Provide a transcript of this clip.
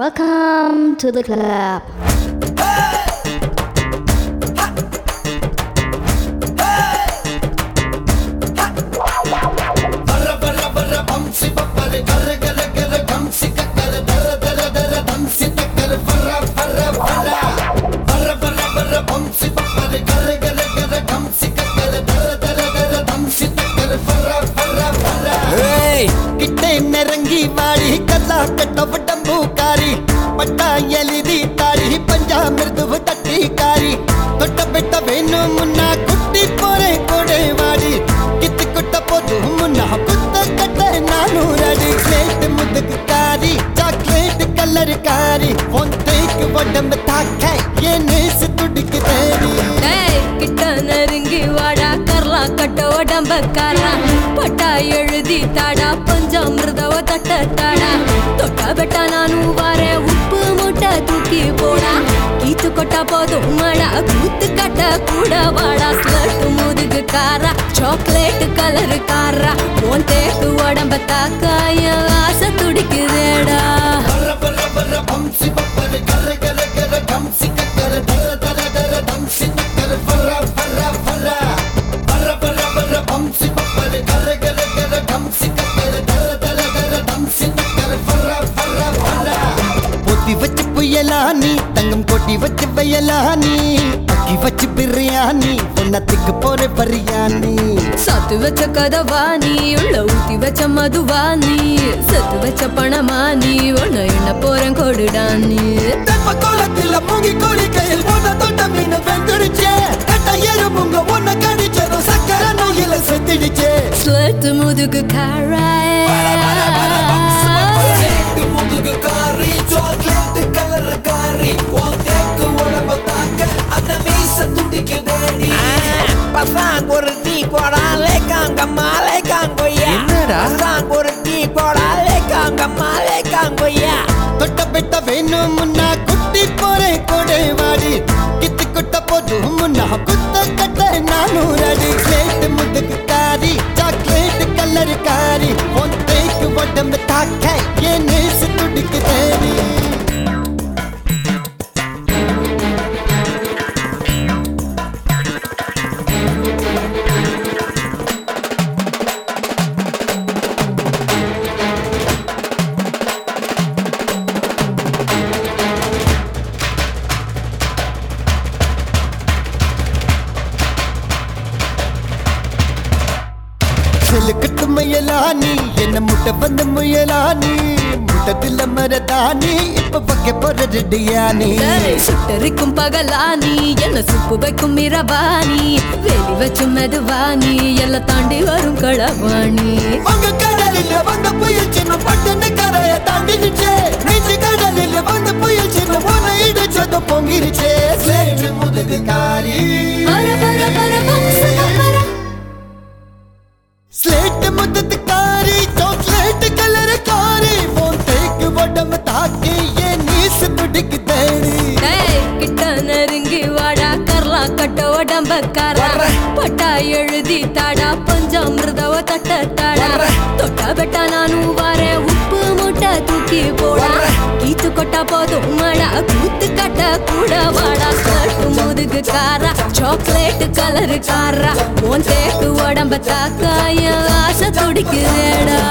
Welcome to the club. போட்ட உடம்பக்காரா? பட்டா எழுதி தாடா பஞ்சாமிர்தவ தட்ட தாடா. தொட்டா பெட்டா நானும் வார உப்பு மூட்டை தூக்கி போடா. கீத்து கொட்டா போதும் மடா கூத்து கட்ட கூட வாடா. ஸ்லட்டு முதுகு காரா சாக்லேட் கலரு காரா. போன் தேக்கு உடம்ப தாக்காய ஆசை துடிக்குதேடா. பொத்தி புயலானி தங்கம் கொட்டி வச்சு வயலானி அக்கி வச்சு பிரியாணி பொன்னத்துக்கு போற பரியானி சாத்து வச்ச கதவா நீ உள்ள ஊத்தி வச்ச மதுவா நீ சத்து வச்ச பணமா நீ உன்ன என்ன போறேன் கொடுடா நீ தெப்ப கோலத்துல மூங்கி கோழி கையில் போன தொட்ட மீன் வெந்துடுச்சே. கட்ட எறும்புங்க ஒன்ன கடிச்சதும் சக்கர நோயில செத்துடுச்சே. ஸ்லட்டு முதுகு காராய் காங்கம்மாலே காங்கொய்யா. என்னடா? ஒரு டீ போடாலே காங்கம்மாலே காங்கொய்யா. தொட்ட பெட்ட வேணும் முன்னா குட்டி போறே கொடை வாடி. கித்து குட்ட போது முன்னா குத்த கட்ட நானூறு அடி. கிளேட் முதுகு காரி சாக்லேட் கலர் காரி. செலுக்கட்டு முயலானி என்ன முட்டை வந்து முயலானி முட்டத்தில் மரதானி இப்ப பக்க போற ரெடியானி ஏய், சுட்டரிக்கும் பகலா நீ? என்ன சுப்பு வைக்கும் இரவாணி வேலி வச்சு மெதுவாணி எல்லாம் தாண்டி வரும் களவாணி வங்க கடலில் வந்த புயல் சின்ன பட்டுன்னு கரைய என் நீசு துடிக்கு தேடி கிட்ட நெருங்கி வாடா கர்லா கட்ட உடம்பக்காரா பட்டா எழுதி தாடா பஞ்சாமிர்தவ தட்ட தாடா தொட்டா பெட்டா நானும் வாரேன் உப்பு மூட்டை தூக்கி போடா கீத்து கொட்டா போதும் மடா கூத்து கட்ட கூட வாடா ஸ்லட்டு முதுகு காரா சாக்லேட் கலர் காரா உன் தேக்கு உடம்ப தாக்காய ஆசை துடிக்குதேடா